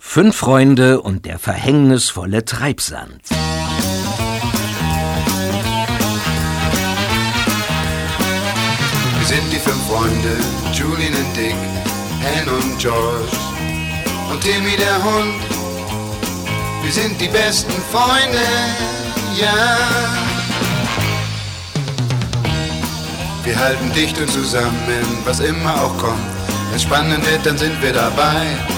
Fünf Freunde und der verhängnisvolle Treibsand. Wir sind die fünf Freunde, Julian und Dick, Anne und George und Timmy der Hund. Wir sind die besten Freunde, ja. Wir halten dicht und zusammen, was immer auch kommt. Wenn spannend wird, dann sind wir dabei.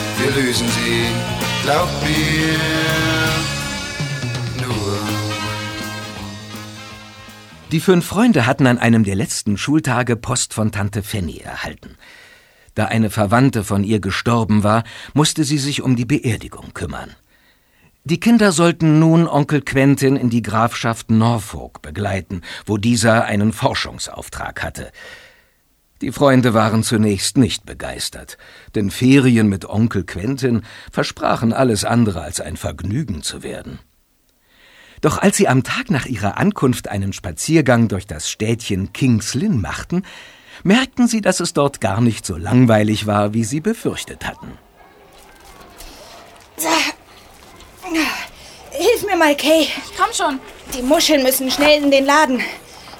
wir lösen sie, glaub mir. Die fünf Freunde hatten an einem der letzten Schultage Post von Tante Fanny erhalten. Da eine Verwandte von ihr gestorben war, musste sie sich um die Beerdigung kümmern. Die Kinder sollten nun Onkel Quentin in die Grafschaft Norfolk begleiten, wo dieser einen Forschungsauftrag hatte. Die Freunde waren zunächst nicht begeistert, denn Ferien mit Onkel Quentin versprachen alles andere als ein Vergnügen zu werden. Doch als sie am Tag nach ihrer Ankunft einen Spaziergang durch das Städtchen Kings Lynn machten, merkten sie, dass es dort gar nicht so langweilig war, wie sie befürchtet hatten. Hilf mir mal, Kay. Ich komm schon. Die Muscheln müssen schnell in den Laden.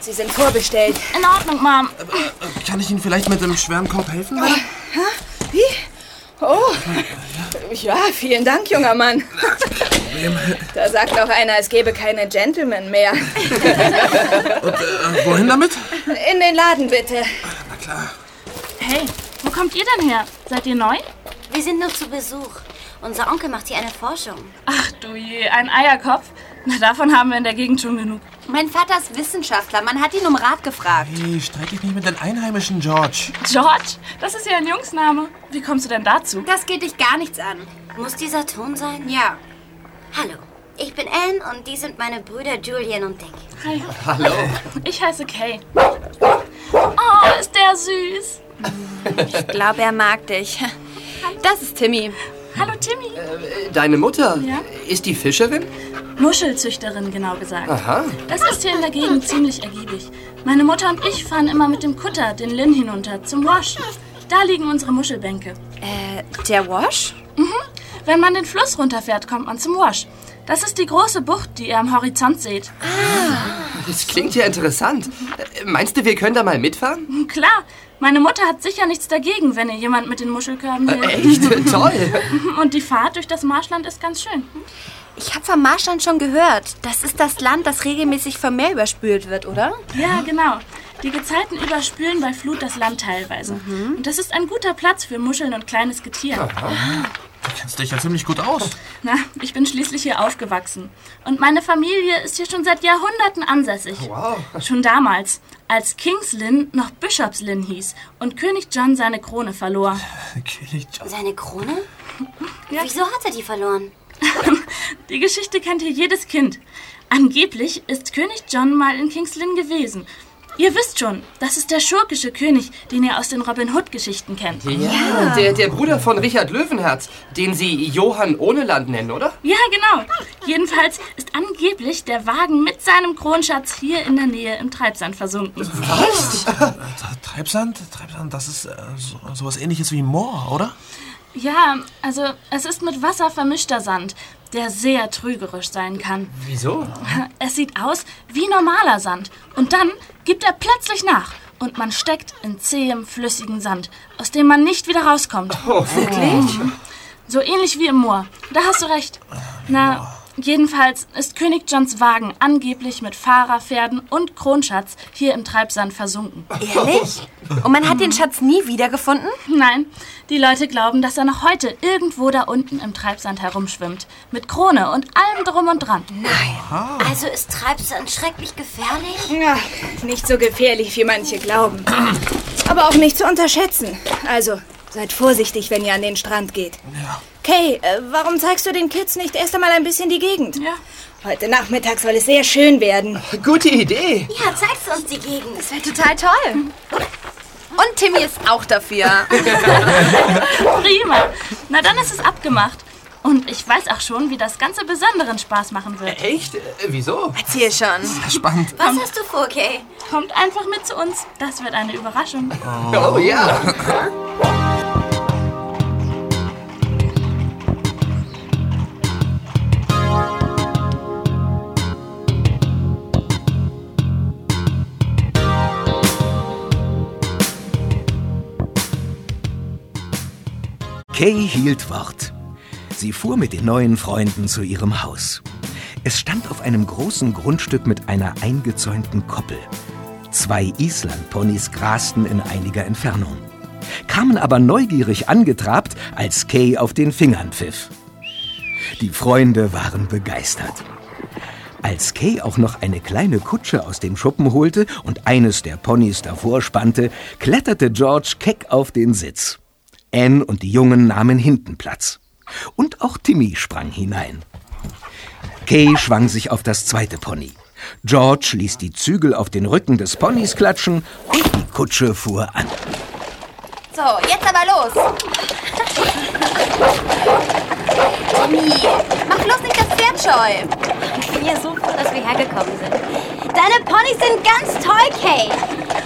Sie sind vorbestellt. In Ordnung, Mom. Kann ich Ihnen vielleicht mit dem schweren Korb helfen? Madame? Wie? Oh. Ja, vielen Dank, junger Mann. Da sagt auch einer, es gäbe keine Gentlemen mehr. Und, äh, wohin damit? In den Laden, bitte. Na klar. Hey, wo kommt ihr denn her? Seid ihr neu? Wir sind nur zu Besuch. Unser Onkel macht hier eine Forschung. Ach du je, ein Eierkopf. Na, davon haben wir in der Gegend schon genug. Mein Vater ist Wissenschaftler. Man hat ihn um Rat gefragt. Hey, streit dich nicht mit den Einheimischen, George. George? Das ist ja ein Jungsname. Wie kommst du denn dazu? Das geht dich gar nichts an. Muss dieser Ton sein? Ja. Hallo, ich bin Anne und die sind meine Brüder Julian und Dick. Hi. Hallo. Ich heiße Kay. Oh, ist der süß. Ich glaube, er mag dich. Das ist Timmy. Hallo, Timmy. Deine Mutter? Ja? Ist die Fischerin? Muschelzüchterin, genau gesagt. Aha. Das ist hier in der Gegend ziemlich ergiebig. Meine Mutter und ich fahren immer mit dem Kutter den Lynn hinunter zum Wash. Da liegen unsere Muschelbänke. Äh, der Wash? Wenn man den Fluss runterfährt, kommt man zum Wash. Das ist die große Bucht, die ihr am Horizont seht. Das klingt ja interessant. Äh, Meinst du, wir können da mal mitfahren? Klar, meine Mutter hat sicher nichts dagegen, wenn ihr jemand mit den Muschelkörben hilft. Echt? Toll. Und die Fahrt durch das Marschland ist ganz schön. Ich habe vom Marschland schon gehört. Das ist das Land, das regelmäßig vom Meer überspült wird, oder? Ja, genau. Die Gezeiten überspülen bei Flut das Land teilweise. Und das ist ein guter Platz für Muscheln und kleines Getier. Du kennst dich ja ziemlich gut aus. Na, ich bin schließlich hier aufgewachsen. Und meine Familie ist hier schon seit Jahrhunderten ansässig. Wow. Schon damals, als Kings Lynn noch Bischofs Lynn hieß und König John seine Krone verlor. König John. Seine Krone? Wieso hat er die verloren? Die Geschichte kennt hier jedes Kind. Angeblich ist König John mal in Kings Lynn gewesen. Ihr wisst schon, das ist der schurkische König, den ihr aus den Robin Hood-Geschichten kennt. Ja, Der, der Bruder von Richard Löwenherz, den Sie Johann Ohneland nennen, oder? Ja, genau. Jedenfalls ist angeblich der Wagen mit seinem Kronschatz hier in der Nähe im Treibsand versunken. Treibsand? Treibsand, das ist äh, so, sowas ähnliches wie Moor, oder? Ja, also es ist mit Wasser vermischter Sand, der sehr trügerisch sein kann. Wieso? Es sieht aus wie normaler Sand und dann gibt er plötzlich nach und man steckt in zähem, flüssigen Sand, aus dem man nicht wieder rauskommt. Oh, wirklich? So ähnlich wie im Moor. Da hast du recht. Na, jedenfalls ist König Johns Wagen angeblich mit Fahrer, Pferden und Kronschatz hier im Treibsand versunken. Ehrlich? Und man hat den Schatz nie wiedergefunden? Nein, die Leute glauben, dass er noch heute irgendwo da unten im Treibsand herumschwimmt. Mit Krone und allem drum und dran. Also ist Treibsand schrecklich gefährlich? Ja, nicht so gefährlich, wie manche glauben. Aber auch nicht zu unterschätzen. Also, seid vorsichtig, wenn ihr an den Strand geht. Ja. Kay, äh, warum zeigst du den Kids nicht erst einmal ein bisschen die Gegend? Ja. Heute Nachmittag soll es sehr schön werden. Gute Idee. Ja, zeigst du uns die Gegend. Das wäre total toll. Und Timmy ist auch dafür. Prima. Na, dann ist es abgemacht. Und ich weiß auch schon, wie das Ganze besonderen Spaß machen wird. Echt? Äh, wieso? Erzähl schon. Spannend. Was hast du vor, Kay? Kommt einfach mit zu uns. Das wird eine Überraschung. Oh ja. Kay hielt Wort. Sie fuhr mit den neuen Freunden zu ihrem Haus. Es stand auf einem großen Grundstück mit einer eingezäunten Koppel. Zwei Islandponys grasten in einiger Entfernung, kamen aber neugierig angetrabt, als Kay auf den Fingern pfiff. Die Freunde waren begeistert. Als Kay auch noch eine kleine Kutsche aus dem Schuppen holte und eines der Ponys davor spannte, kletterte George keck auf den Sitz. Anne und die Jungen nahmen hinten Platz. Und auch Timmy sprang hinein. Kay schwang sich auf das zweite Pony. George ließ die Zügel auf den Rücken des Ponys klatschen und die Kutsche fuhr an. So, jetzt aber los. Timmy, mach bloß nicht das Pferd scheu. Ich bin ja so froh, dass wir hergekommen sind. Deine Ponys sind ganz toll, Kay.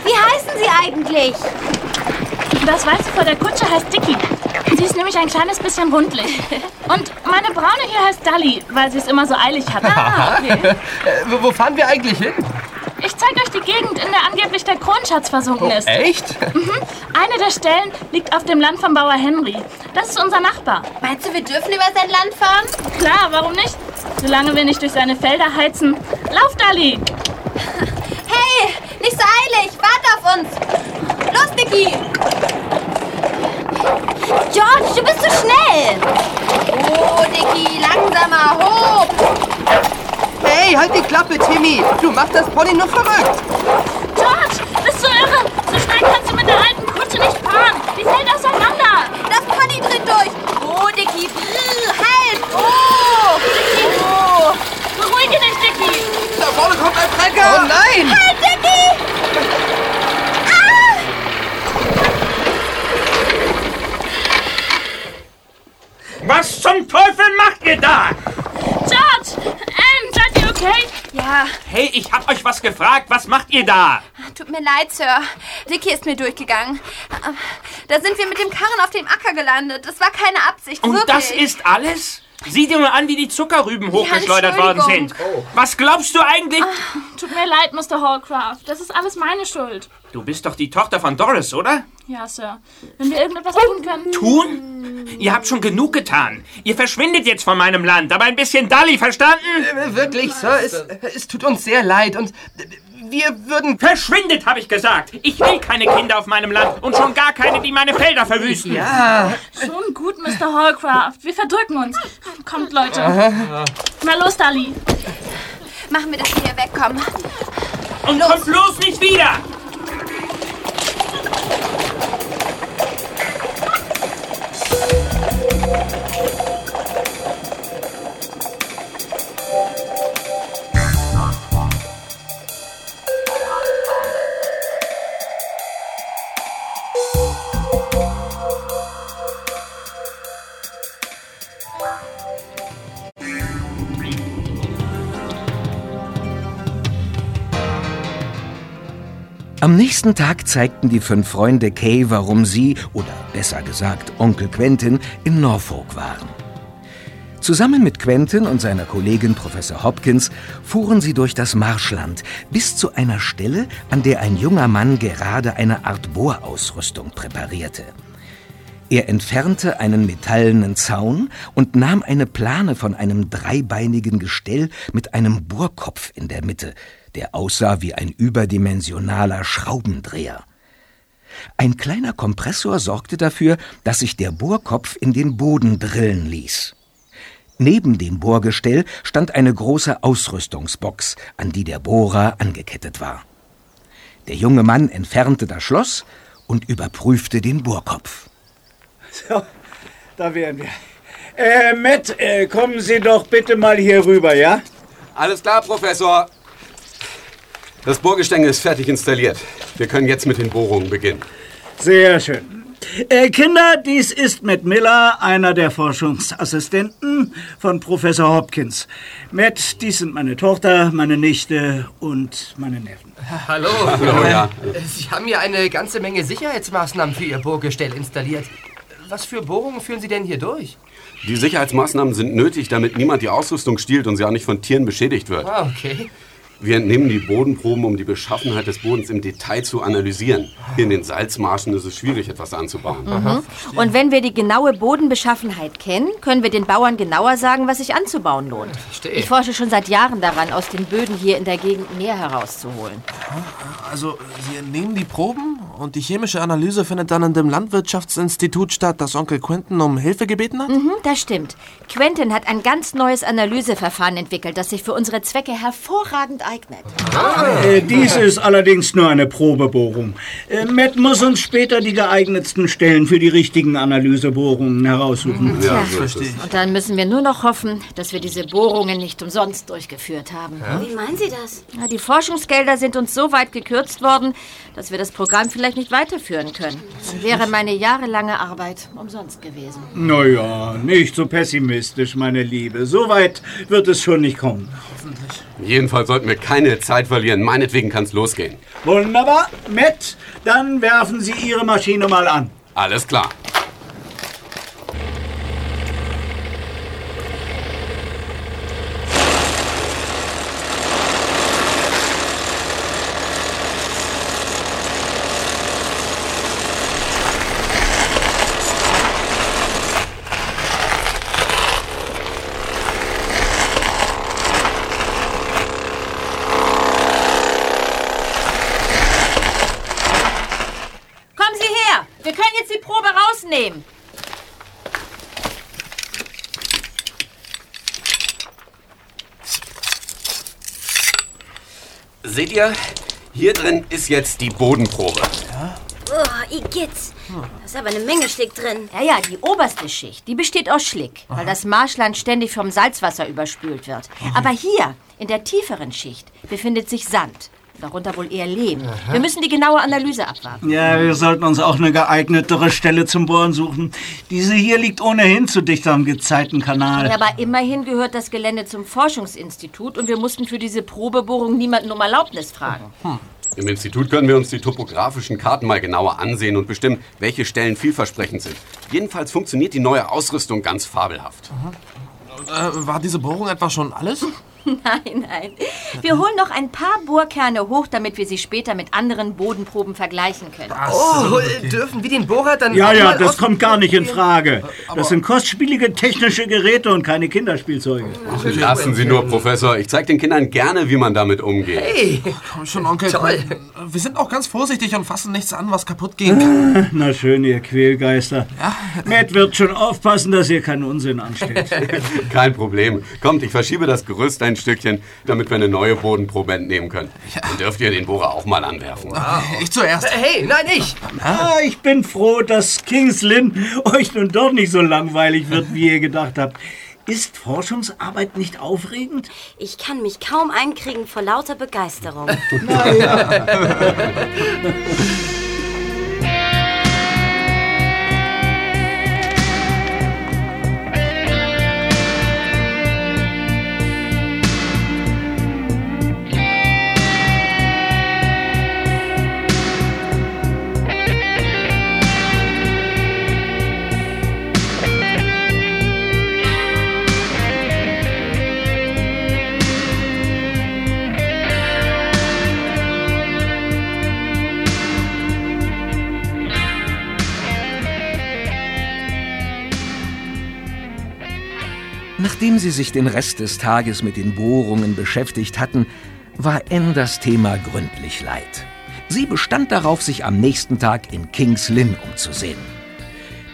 Wie heißen sie eigentlich? Das Weiße vor der Kutsche heißt Dicky. Sie ist nämlich ein kleines bisschen rundlich. Und meine Braune hier heißt Dali, weil sie es immer so eilig hat. Ah, okay. Äh, wo, fahren wir eigentlich hin? Ich zeige euch die Gegend, in der angeblich der Kronschatz versunken ist. Echt? Eine der Stellen liegt auf dem Land vom Bauer Henry. Das ist unser Nachbar. Meinst du, wir dürfen über sein Land fahren? Klar, warum nicht? Solange wir nicht durch seine Felder heizen. Lauf, Dali! Hey, nicht so eilig. Warte auf uns. Los, Dicky. George, du bist zu schnell. Oh, Dicky, langsamer, hoch. Hey, halt die Klappe, Timmy. Du machst das Pony nur verrückt. George, bist du irre? So schnell kannst du mit der alten Kutsche nicht fahren. Die fällt auseinander. Das Pony dreht durch. Oh, Dicky, halt. Oh. Oh. Beruhige dich, Dicky. Da vorne kommt ein Trecker. Oh nein. Halt, Dicky. Was zum Teufel macht ihr da? George! Anne, seid ihr okay? Ja, Hey, ich hab euch was gefragt. Was macht ihr da? tut mir leid, Sir. Dicky ist mir durchgegangen. Da sind wir mit dem Karren auf dem Acker gelandet. Das war keine Absicht, Und wirklich. das ist alles? Sieh dir nur an, wie die Zuckerrüben hochgeschleudert worden sind. Entschuldigung. Was glaubst du eigentlich? Tut mir leid, Mr. Hallcraft. Das ist alles meine Schuld. Du bist doch die Tochter von Doris, oder? Ja, Sir. Wenn wir irgendetwas tun können. Tun? Ihr habt schon genug getan. Ihr verschwindet jetzt von meinem Land, aber ein bisschen Dalli, verstanden? Äh, Wirklich, Sir, es, es tut uns sehr leid und äh, wir würden... Verschwindet, habe ich gesagt. Ich will keine Kinder auf meinem Land und schon gar keine, die meine Felder verwüsten. Ja, Schon gut, Mr. Hallcraft. Wir verdrücken uns. Kommt, Leute. Na los, Dali. Machen wir, dass wir hier wegkommen. Und kommt bloß nicht wieder! Am nächsten Tag zeigten die fünf Freunde Kay, warum sie, oder besser gesagt Onkel Quentin, in Norfolk waren. Zusammen mit Quentin und seiner Kollegin Professor Hopkins fuhren sie durch das Marschland bis zu einer Stelle, an der ein junger Mann gerade eine Art Bohrausrüstung präparierte. Er entfernte einen metallenen Zaun und nahm eine Plane von einem dreibeinigen Gestell mit einem Bohrkopf in der Mitte, der aussah wie ein überdimensionaler Schraubendreher. Ein kleiner Kompressor sorgte dafür, dass sich der Bohrkopf in den Boden drillen ließ. Neben dem Bohrgestell stand eine große Ausrüstungsbox, an die der Bohrer angekettet war. Der junge Mann entfernte das Schloss und überprüfte den Bohrkopf. So, da wären wir. Äh, Matt, äh, kommen Sie doch bitte mal hier rüber, ja? Alles klar, Professor. Das Bohrgestänge ist fertig installiert. Wir können jetzt mit den Bohrungen beginnen. Sehr schön. Äh, Kinder, dies ist Matt Miller, einer der Forschungsassistenten von Professor Hopkins. Matt, dies sind meine Tochter, meine Nichte und meine Neffen. Hallo. Hallo, ja. Sie haben ja eine ganze Menge Sicherheitsmaßnahmen für Ihr Bohrgestell installiert. Was für Bohrungen führen Sie denn hier durch? Die Sicherheitsmaßnahmen sind nötig, damit niemand die Ausrüstung stiehlt und sie auch nicht von Tieren beschädigt wird. Ah, okay. Wir entnehmen die Bodenproben, um die Beschaffenheit des Bodens im Detail zu analysieren. Hier in den Salzmarschen ist es schwierig, etwas anzubauen. Mhm. Und wenn wir die genaue Bodenbeschaffenheit kennen, können wir den Bauern genauer sagen, was sich anzubauen lohnt. Verstehe. Ich forsche schon seit Jahren daran, aus den Böden hier in der Gegend mehr herauszuholen. Also, Sie entnehmen die Proben und die chemische Analyse findet dann in dem Landwirtschaftsinstitut statt, das Onkel Quentin um Hilfe gebeten hat? Mhm, das stimmt. Quentin hat ein ganz neues Analyseverfahren entwickelt, das sich für unsere Zwecke hervorragend eignet. Äh, dies ist allerdings nur eine Probebohrung. Äh, Matt muss uns später die geeignetsten Stellen für die richtigen Analysebohrungen heraussuchen. Tja, und dann müssen wir nur noch hoffen, dass wir diese Bohrungen nicht umsonst durchgeführt haben. Wie meinen Sie das? Ja, die Forschungsgelder sind uns so weit gekürzt worden, dass wir das Programm vielleicht nicht weiterführen können. Dann wäre meine jahrelange Arbeit umsonst gewesen. Naja, nicht so pessimistisch, meine Liebe. So weit wird es schon nicht kommen. Jedenfalls sollten wir keine Zeit verlieren. Meinetwegen kann es losgehen. Wunderbar. Matt, dann werfen Sie Ihre Maschine mal an. Alles klar. Kommen Sie her! Wir können jetzt die Probe rausnehmen. Seht ihr? Hier drin ist jetzt die Bodenprobe. Oh, Igitt. Da ist aber eine Menge Schlick drin. Ja, ja, die oberste Schicht, die besteht aus Schlick, weil das Marschland ständig vom Salzwasser überspült wird. Aber hier, in der tieferen Schicht, befindet sich Sand. Darunter wohl eher Lehm. Wir müssen die genaue Analyse abwarten. Ja, wir sollten uns auch eine geeignetere Stelle zum Bohren suchen. Diese hier liegt ohnehin zu dicht am Gezeitenkanal. Ja, aber immerhin gehört das Gelände zum Forschungsinstitut und wir mussten für diese Probebohrung niemanden um Erlaubnis fragen. Im Institut können wir uns die topografischen Karten mal genauer ansehen und bestimmen, welche Stellen vielversprechend sind. Jedenfalls funktioniert die neue Ausrüstung ganz fabelhaft. Äh, war diese Bohrung etwa schon alles? Nein, nein. Wir holen noch ein paar Bohrkerne hoch, damit wir sie später mit anderen Bodenproben vergleichen können. Oh, dürfen wir den Bohrer dann Ja, ja, das kommt gar nicht in Frage. Das sind kostspielige technische Geräte und keine Kinderspielzeuge. Lassen Sie nur, Professor. Ich zeige den Kindern gerne, wie man damit umgeht. Hey, Komm schon, Onkel. Toll. Wir sind auch ganz vorsichtig und fassen nichts an, was kaputt gehen kann. Na schön, ihr Quälgeister. Matt wird schon aufpassen, dass ihr keinen Unsinn anstellt. Kein Problem. Kommt, ich verschiebe das Gerüst ein Stückchen, damit wir eine neue Bodenprobe entnehmen können. Dann dürft ihr den Bohrer auch mal anwerfen. Ich zuerst. hey, nein, ich. Ah, ich bin froh, dass Kings Lynn euch nun doch nicht so langweilig wird, wie ihr gedacht habt. Ist Forschungsarbeit nicht aufregend? Ich kann mich kaum einkriegen vor lauter Begeisterung. Nachdem sie sich den Rest des Tages mit den Bohrungen beschäftigt hatten, war Anne das Thema gründlich leid. Sie bestand darauf, sich am nächsten Tag in Kings Lynn umzusehen.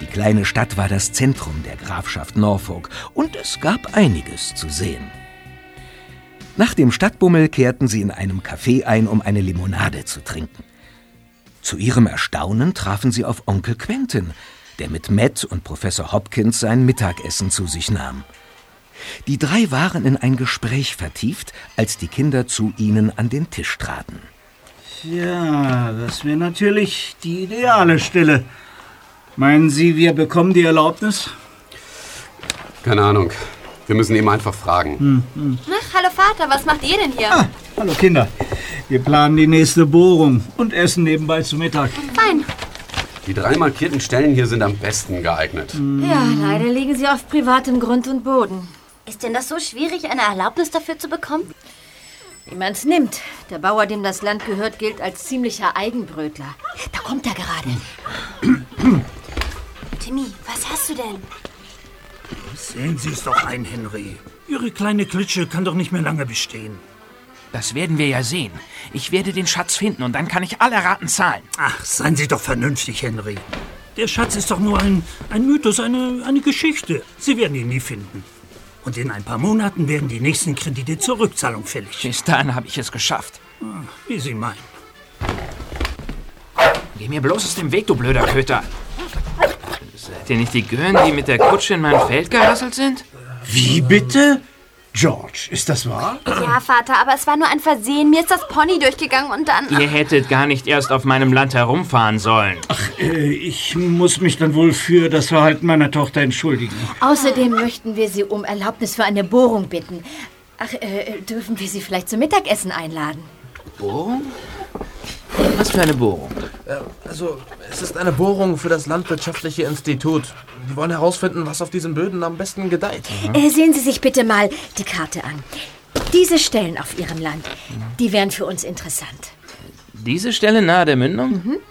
Die kleine Stadt war das Zentrum der Grafschaft Norfolk und es gab einiges zu sehen. Nach dem Stadtbummel kehrten sie in einem Café ein, um eine Limonade zu trinken. Zu ihrem Erstaunen trafen sie auf Onkel Quentin. der mit Matt und Professor Hopkins sein Mittagessen zu sich nahm. Die drei waren in ein Gespräch vertieft, als die Kinder zu ihnen an den Tisch traten. Ja, das wäre natürlich die ideale Stelle. Meinen Sie, wir bekommen die Erlaubnis? Keine Ahnung. Wir müssen eben einfach fragen. Hm, hm. Ach, hallo Vater, was macht ihr denn hier? Ah, hallo Kinder. Wir planen die nächste Bohrung und essen nebenbei zu Mittag. Fein. Die drei markierten Stellen hier sind am besten geeignet. Ja, leider liegen sie auf privatem Grund und Boden. Ist denn das so schwierig, eine Erlaubnis dafür zu bekommen? Wie man's nimmt. Der Bauer, dem das Land gehört, gilt als ziemlicher Eigenbrötler. Da kommt er gerade. Timmy, was hast du denn? Sehen Sie es doch ein, Henry. Ihre kleine Klitsche kann doch nicht mehr lange bestehen. Das werden wir ja sehen. Ich werde den Schatz finden und dann kann ich alle Raten zahlen. Ach, seien Sie doch vernünftig, Henry. Der Schatz ist doch nur ein, ein Mythos, eine, eine Geschichte. Sie werden ihn nie finden. Und in ein paar Monaten werden die nächsten Kredite zur Rückzahlung fällig. Bis dahin habe ich es geschafft. Ah, Wie Sie meinen. Geh mir bloß aus dem Weg, du blöder Köter. Seid ihr nicht die Gören, die mit der Kutsche in mein Feld gerasselt sind? Wie bitte? George, ist das wahr? Ja, Vater, aber es war nur ein Versehen. Mir ist das Pony durchgegangen und dann... Ihr hättet gar nicht erst auf meinem Land herumfahren sollen. Äh, ich muss mich dann wohl für das Verhalten meiner Tochter entschuldigen. Außerdem möchten wir Sie um Erlaubnis für eine Bohrung bitten. Ach, äh, dürfen wir Sie vielleicht zum Mittagessen einladen? Bohrung? Was für eine Bohrung? Äh, also, es ist eine Bohrung für das Landwirtschaftliche Institut. Die wollen herausfinden, was auf diesen Böden am besten gedeiht. Äh, sehen Sie sich bitte mal die Karte an. Diese Stellen auf Ihrem Land, die wären für uns interessant. Diese Stelle nahe der Mündung?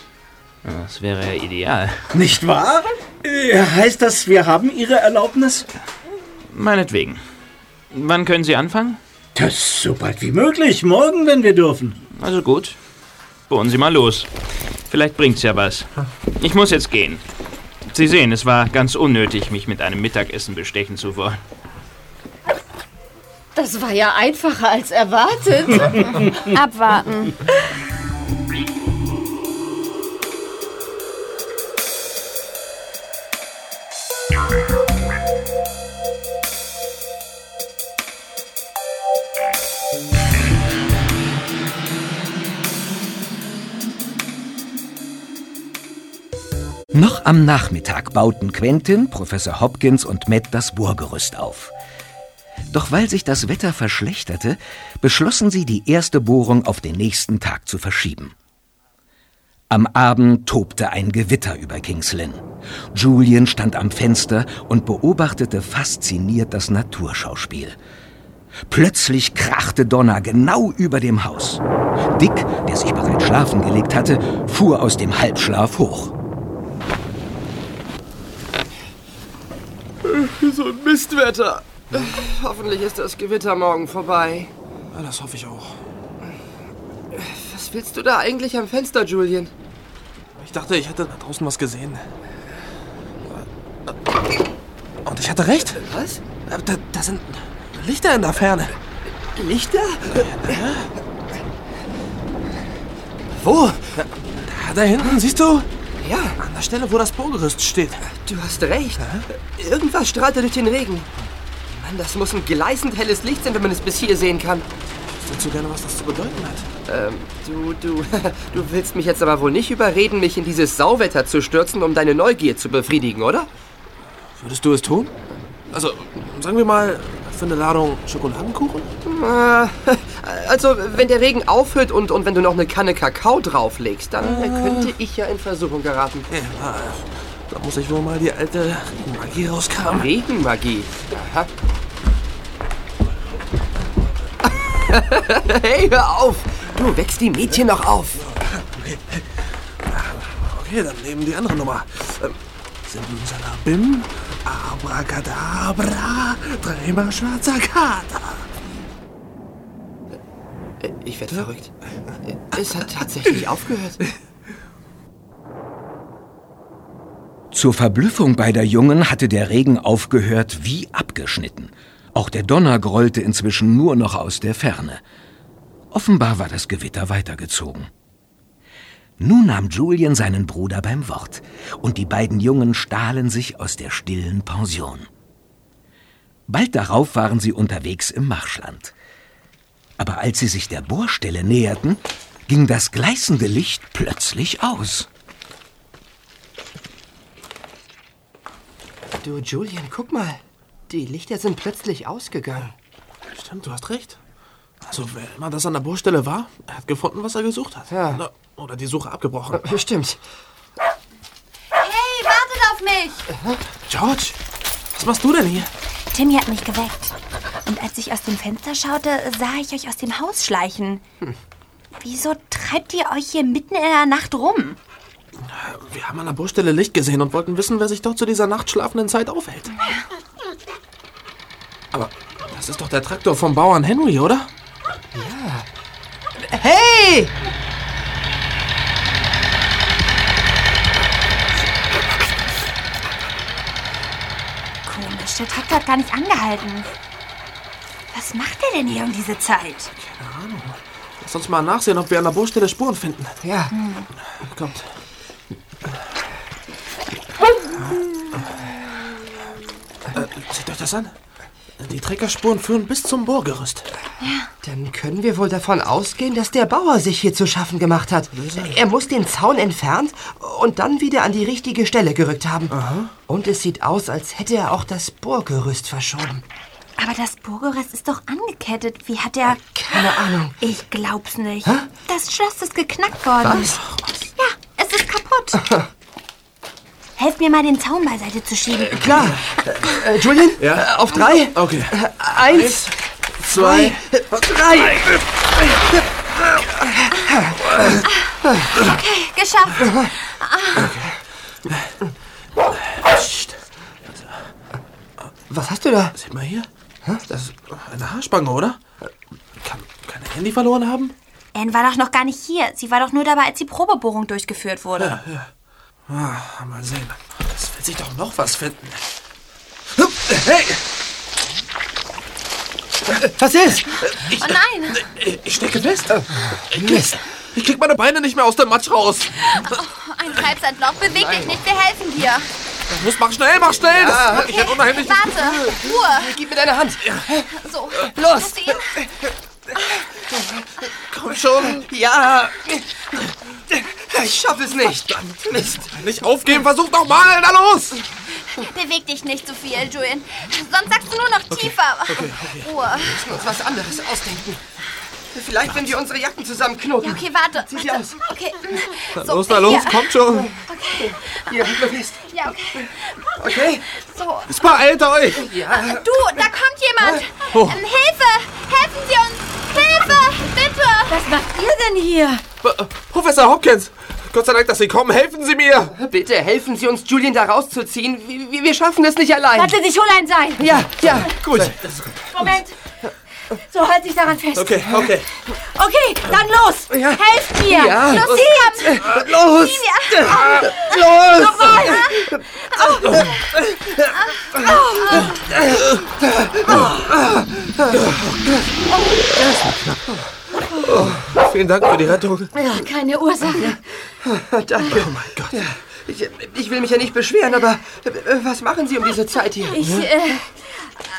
Das wäre ja ideal. Nicht wahr? Äh, heißt das, wir haben Ihre Erlaubnis? Meinetwegen. Wann können Sie anfangen? Das so bald wie möglich. Morgen, wenn wir dürfen. Also gut. Bohren Sie mal los. Vielleicht bringt's ja was. Ich muss jetzt gehen. Sie sehen, es war ganz unnötig, mich mit einem Mittagessen bestechen zu wollen. Das war ja einfacher als erwartet. Abwarten. Am Nachmittag bauten Quentin, Professor Hopkins und Matt das Bohrgerüst auf. Doch weil sich das Wetter verschlechterte, beschlossen sie, die erste Bohrung auf den nächsten Tag zu verschieben. Am Abend tobte ein Gewitter über Kings Lynn. Julian stand am Fenster und beobachtete fasziniert das Naturschauspiel. Plötzlich krachte Donner genau über dem Haus. Dick, der sich bereits schlafen gelegt hatte, fuhr aus dem Halbschlaf hoch. So ein Mistwetter. Hoffentlich ist das Gewitter morgen vorbei. Ja, das hoffe ich auch. Was willst du da eigentlich am Fenster, Julian? Ich dachte, ich hätte da draußen was gesehen. Und ich hatte recht. Was? Da, da sind Lichter in der Ferne. Lichter? Wo? Da, da hinten, siehst du? Ja. An der Stelle, wo das Bohrgerüst steht. Du hast recht. Irgendwas strahlte durch den Regen. Mann, das muss ein gleißend helles Licht sein, wenn man es bis hier sehen kann. Wüsstest du gerne, was das zu bedeuten hat? Ähm, du, du, du willst mich jetzt aber wohl nicht überreden, mich in dieses Sauwetter zu stürzen, um deine Neugier zu befriedigen, oder? Würdest du es tun? Also, sagen wir mal, für eine Ladung Schokoladenkuchen? Also, wenn der Regen aufhört und, und wenn du noch eine Kanne Kakao drauflegst, dann äh, könnte ich ja in Versuchung geraten. Ja, da muss ich wohl mal die alte Regenmagie rauskramen. Regenmagie? Aha. hey, hör auf! Du wächst die Mädchen noch auf. Okay. Okay, dann nehmen die andere Nummer. Ähm, Simsalabim, Abracadabra, dreimal schwarzer Kater. Ich werde verrückt. Es hat tatsächlich aufgehört. Zur Verblüffung beider Jungen hatte der Regen aufgehört wie abgeschnitten. Auch der Donner grollte inzwischen nur noch aus der Ferne. Offenbar war das Gewitter weitergezogen. Nun nahm Julian seinen Bruder beim Wort, und die beiden Jungen stahlen sich aus der stillen Pension. Bald darauf waren sie unterwegs im Marschland. Aber als sie sich der Bohrstelle näherten, ging das gleißende Licht plötzlich aus. Du, Julian, guck mal. Die Lichter sind plötzlich ausgegangen. Stimmt, du hast recht. Also, wer immer das an der Bohrstelle war, er hat gefunden, was er gesucht hat. Ja. Oder die Suche abgebrochen. Äh, Stimmt. Hey, wartet auf mich! George, was machst du denn hier? Timmy hat mich geweckt. Und als ich aus dem Fenster schaute, sah ich euch aus dem Haus schleichen. Wieso treibt ihr euch hier mitten in der Nacht rum? Wir haben an der Bohrstelle Licht gesehen und wollten wissen, wer sich dort zu dieser nachtschlafenden Zeit aufhält. Aber das ist doch der Traktor vom Bauern Henry, oder? Hey! Komisch, der Traktor hat gar nicht angehalten. Was macht er denn hier um diese Zeit? Lass uns mal nachsehen, ob wir an der Bohrstelle Spuren finden. Ja. Kommt. Äh, seht euch das an. Die Treckerspuren führen bis zum Bohrgerüst. Dann können wir wohl davon ausgehen, dass der Bauer sich hier zu schaffen gemacht hat. Er muss den Zaun entfernt und dann wieder an die richtige Stelle gerückt haben. Und es sieht aus, als hätte er auch das Bohrgerüst verschoben. Aber das Bohrgerüst ist doch angekettet. Wie hat er... Keine Ahnung. Ich glaub's nicht. Das Schloss ist geknackt worden. Was? Ja, es ist kaputt. Helft mir mal, den Zaun beiseite zu schieben. Klar. Äh, Julian? Ja? Äh, auf drei? Okay. Eins, Zwei. drei. Okay, geschafft. Psst. Was hast du da? Seht mal hier. Das ist eine Haarspange, oder? Kann kein Handy verloren haben? Anne war doch noch gar nicht hier. Sie war doch nur dabei, als die Probebohrung durchgeführt wurde. Ah, mal sehen. Es wird sich doch noch was finden. Hey! Was ist? Oh nein! Ich stecke fest. Mist. Ich krieg meine Beine nicht mehr aus dem Matsch raus. Ein Treibsandloch. Beweg dich nicht, wir helfen dir. Los, mach schnell, mach schnell. Das, ich hätte unheimlich... Warte, Ruhe. Gib mir deine Hand. So, Los. hast du ihn? Komm schon. Ja. Ich schaffe es nicht. Mist. Nicht aufgeben, versuch noch mal. Na los. Beweg dich nicht zu viel, Julian. Sonst sagst du nur noch tiefer. Ruhe. Müssen wir uns was anderes ausdenken. Vielleicht, wenn wir unsere Jacken zusammenknoten. Ja, okay, warte. Zieh sie aus. Okay. So, los, na los, hier. kommt schon. Hier, halt mal fest. Ja, okay. Okay? So. Es beeilt euch. Ja. Du, da kommt jemand. Oh. Ähm, Hilfe! Helfen Sie uns! Hilfe! Bitte! Was macht ihr denn hier? Äh, Professor Hopkins. Gott sei Dank, dass Sie kommen. Helfen Sie mir. Bitte helfen Sie uns, Julian da rauszuziehen. Wir, wir schaffen es nicht allein. Warte, ich hol ein Seil. Ja, ja, gut. Moment. So, halt dich daran fest. Okay, okay. Okay, dann los. Ja. Helft mir. Ja. Los, Liam. Los! Los! Vielen Dank für die Rettung. Ja, keine Ursache. Danke. Oh mein Gott. Ich, ich will mich ja nicht beschweren, aber äh, was machen Sie um diese Zeit hier? Ich, äh,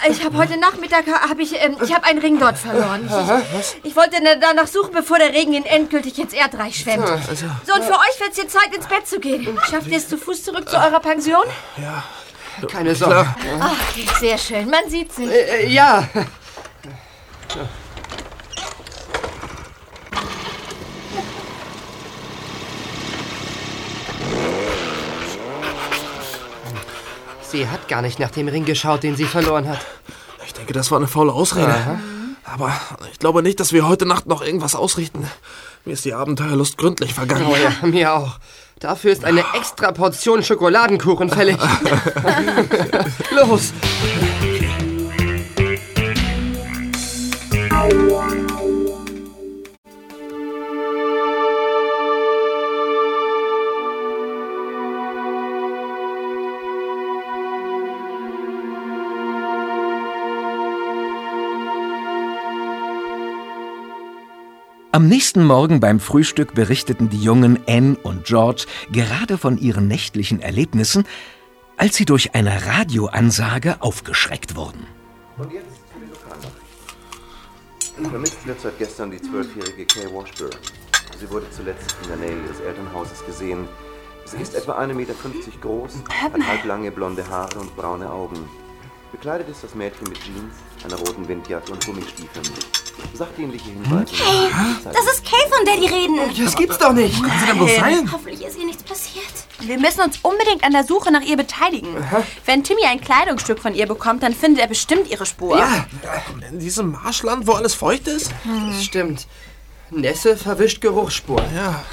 ich habe heute Nachmittag hab ich, ähm, ich habe einen Ring dort verloren. Ich, ich wollte na- danach suchen, bevor der Regen ihn endgültig ins Erdreich schwemmt. Also, So, und für euch wird es jetzt Zeit, ins Bett zu gehen. Schafft ihr es zu Fuß zurück zu eurer Pension? Keine Sorge. Ach, sehr schön. Man sieht sich. Äh, äh, ja. Sie hat gar nicht nach dem Ring geschaut, den sie verloren hat. Ich denke, das war eine faule Ausrede. Aber ich glaube nicht, dass wir heute Nacht noch irgendwas ausrichten. Mir ist die Abenteuerlust gründlich vergangen. Oh ja, mir auch. Dafür ist eine extra Portion Schokoladenkuchen fällig. Los! Am nächsten Morgen beim Frühstück berichteten die Jungen Anne und George gerade von ihren nächtlichen Erlebnissen, als sie durch eine Radioansage aufgeschreckt wurden. Und jetzt für die Lokalnachrichten. Vermisst wird seit gestern die zwölfjährige Kay Washburn. Sie wurde zuletzt in der Nähe ihres Elternhauses gesehen. Sie ist etwa 1,50 Meter groß, hat halblange blonde Haare und braune Augen. Bekleidet ist das Mädchen mit Jeans, einer roten Windjacke und Gummistiefeln. Sachdienliche Hinweise. Hey, das ist Kay, von der die reden. Das gibt's doch nicht. Kann sie denn bloß sein? Hoffentlich ist ihr nichts passiert. Wir müssen uns unbedingt an der Suche nach ihr beteiligen. Wenn Timmy ein Kleidungsstück von ihr bekommt, dann findet er bestimmt ihre Spur. Ja, In diesem Marschland, wo alles feucht ist? das stimmt. Nässe verwischt Geruchsspur. Ja.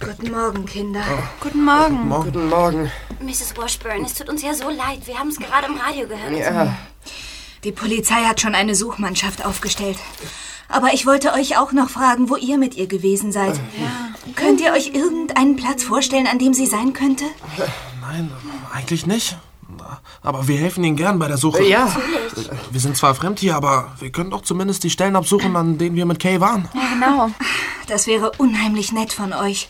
Guten Morgen, Kinder. Guten Morgen. Guten Morgen. Mrs. Washburn, es tut uns ja so leid. Wir haben es gerade im Radio gehört. Ja, Die Polizei hat schon eine Suchmannschaft aufgestellt. Aber ich wollte euch auch noch fragen, wo ihr mit ihr gewesen seid. Könnt ihr euch irgendeinen Platz vorstellen, an dem sie sein könnte? Nein, eigentlich nicht. Aber wir helfen Ihnen gern bei der Suche. ja. Wir sind zwar fremd hier, aber wir können doch zumindest die Stellen absuchen, an denen wir mit Kay waren. Ja, genau. Das wäre unheimlich nett von euch.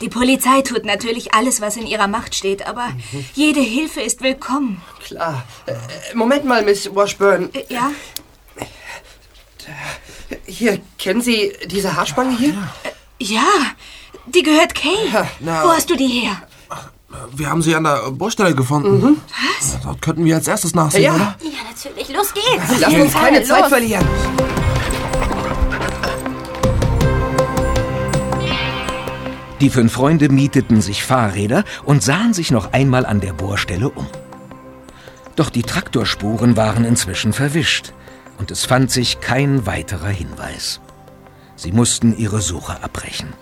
Die Polizei tut natürlich alles, was in ihrer Macht steht, aber jede Hilfe ist willkommen. Klar. Äh, Moment mal, Miss Washburn. Äh, Ja? Hier, kennen Sie diese Haarspange hier? Ja, die gehört Kay. na- Wo hast du die her? Wir haben sie an der Bohrstelle gefunden. Was? Dort könnten wir als erstes nachsehen, Ja. oder? Ja, natürlich. Los geht's. Lass uns keine Los. Zeit verlieren. Die fünf Freunde mieteten sich Fahrräder und sahen sich noch einmal an der Bohrstelle um. Doch die Traktorspuren waren inzwischen verwischt und es fand sich kein weiterer Hinweis. Sie mussten ihre Suche abbrechen.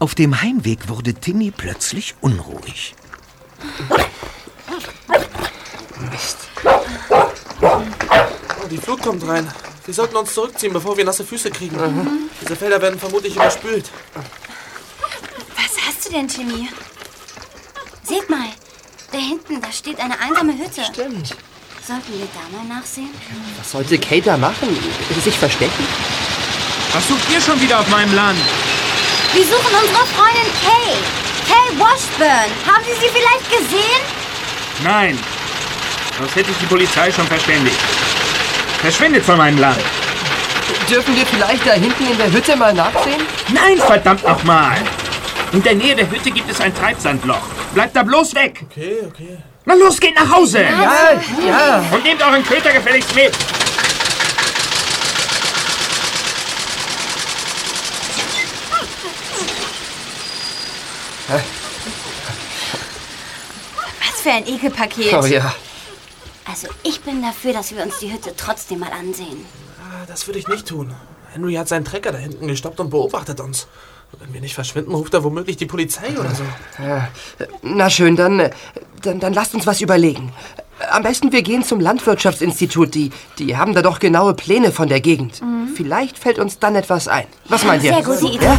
Auf dem Heimweg wurde Timmy plötzlich unruhig. Oh, die Flut kommt rein. Wir sollten uns zurückziehen, bevor wir nasse Füße kriegen. Diese Felder werden vermutlich überspült. Was hast du denn, Timmy? Seht mal, da hinten, da steht eine einsame Hütte. Stimmt. Sollten wir da mal nachsehen? Was sollte Kate da machen? Sich verstecken? Was sucht ihr schon wieder auf meinem Land? Wir suchen unsere Freundin Kay. Kay Washburn. Haben Sie sie vielleicht gesehen? Nein. Sonst hätte ich die Polizei schon verständigt. Verschwindet von meinem Land. Dürfen wir vielleicht da hinten in der Hütte mal nachsehen? Nein, verdammt nochmal. In der Nähe der Hütte gibt es ein Treibsandloch. Bleibt da bloß weg. Okay, okay. Na los, geht nach Hause. Ja, ja. Und nehmt euren Köter gefälligst mit. Was für ein Ekelpaket. Oh ja. Also ich bin dafür, dass wir uns die Hütte trotzdem mal ansehen. Ah, Das würde ich nicht tun. Henry hat seinen Trecker da hinten gestoppt und beobachtet uns. Wenn wir nicht verschwinden, ruft er womöglich die Polizei oder so. Ja. Na schön, dann, dann, dann lasst uns was überlegen. Am besten wir gehen zum Landwirtschaftsinstitut. Die, die haben da doch genaue Pläne von der Gegend. Vielleicht fällt uns dann etwas ein. Was meint ihr? Sehr gute Idee, Ja?